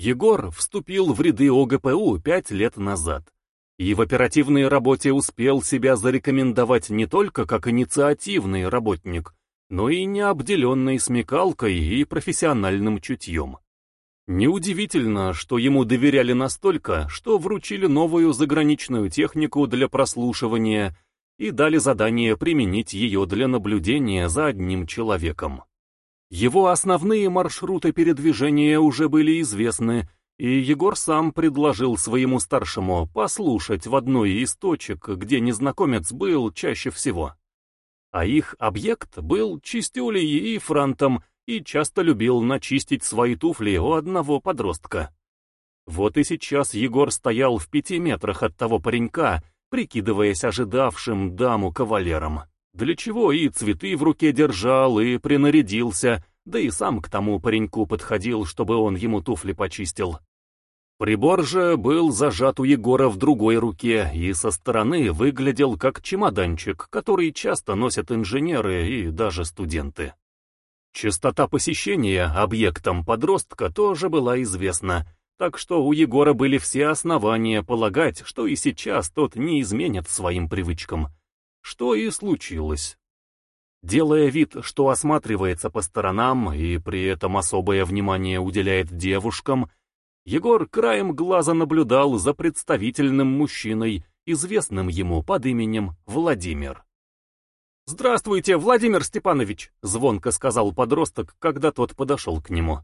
Егор вступил в ряды ОГПУ пять лет назад и в оперативной работе успел себя зарекомендовать не только как инициативный работник, но и необделенный смекалкой и профессиональным чутьем. Неудивительно, что ему доверяли настолько, что вручили новую заграничную технику для прослушивания и дали задание применить ее для наблюдения за одним человеком. Его основные маршруты передвижения уже были известны, и Егор сам предложил своему старшему послушать в одной из точек, где незнакомец был чаще всего. А их объект был чистюлей и франтом, и часто любил начистить свои туфли у одного подростка. Вот и сейчас Егор стоял в пяти метрах от того паренька, прикидываясь ожидавшим даму кавалером. Для чего и цветы в руке держал, и принарядился, да и сам к тому пареньку подходил, чтобы он ему туфли почистил. Прибор же был зажат у Егора в другой руке и со стороны выглядел как чемоданчик, который часто носят инженеры и даже студенты. Частота посещения объектом подростка тоже была известна, так что у Егора были все основания полагать, что и сейчас тот не изменит своим привычкам. Что и случилось. Делая вид, что осматривается по сторонам и при этом особое внимание уделяет девушкам, Егор краем глаза наблюдал за представительным мужчиной, известным ему под именем Владимир. «Здравствуйте, Владимир Степанович!» — звонко сказал подросток, когда тот подошел к нему.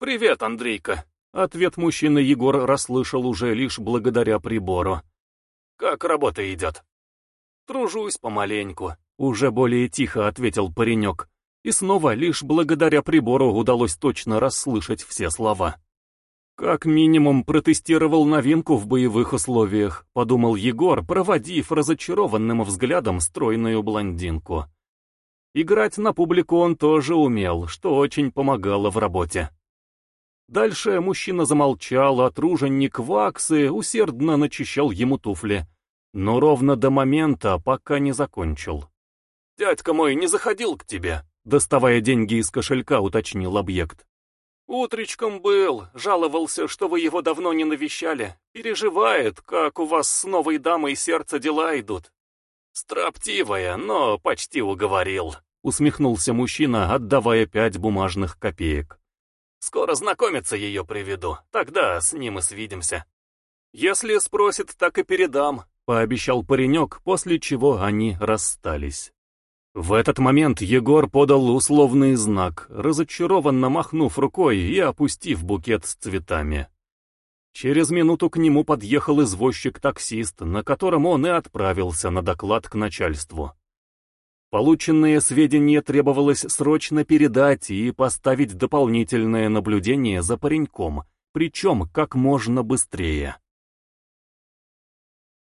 «Привет, Андрейка!» — ответ мужчины Егор расслышал уже лишь благодаря прибору. «Как работа идет?» «Тружусь помаленьку», — уже более тихо ответил паренек. И снова лишь благодаря прибору удалось точно расслышать все слова. «Как минимум протестировал новинку в боевых условиях», — подумал Егор, проводив разочарованным взглядом стройную блондинку. Играть на публику он тоже умел, что очень помогало в работе. Дальше мужчина замолчал, а труженик Ваксы усердно начищал ему туфли, но ровно до момента, пока не закончил. «Дядька мой не заходил к тебе», — доставая деньги из кошелька, уточнил объект. Утречком был, жаловался, что вы его давно не навещали. Переживает, как у вас с новой дамой сердце дела идут. Строптивая, но почти уговорил. Усмехнулся мужчина, отдавая пять бумажных копеек. Скоро знакомиться ее приведу, тогда с ним и свидимся. Если спросит, так и передам, пообещал паренек, после чего они расстались. В этот момент Егор подал условный знак, разочарованно махнув рукой и опустив букет с цветами. Через минуту к нему подъехал извозчик-таксист, на котором он и отправился на доклад к начальству. Полученные сведения требовалось срочно передать и поставить дополнительное наблюдение за пареньком, причем как можно быстрее.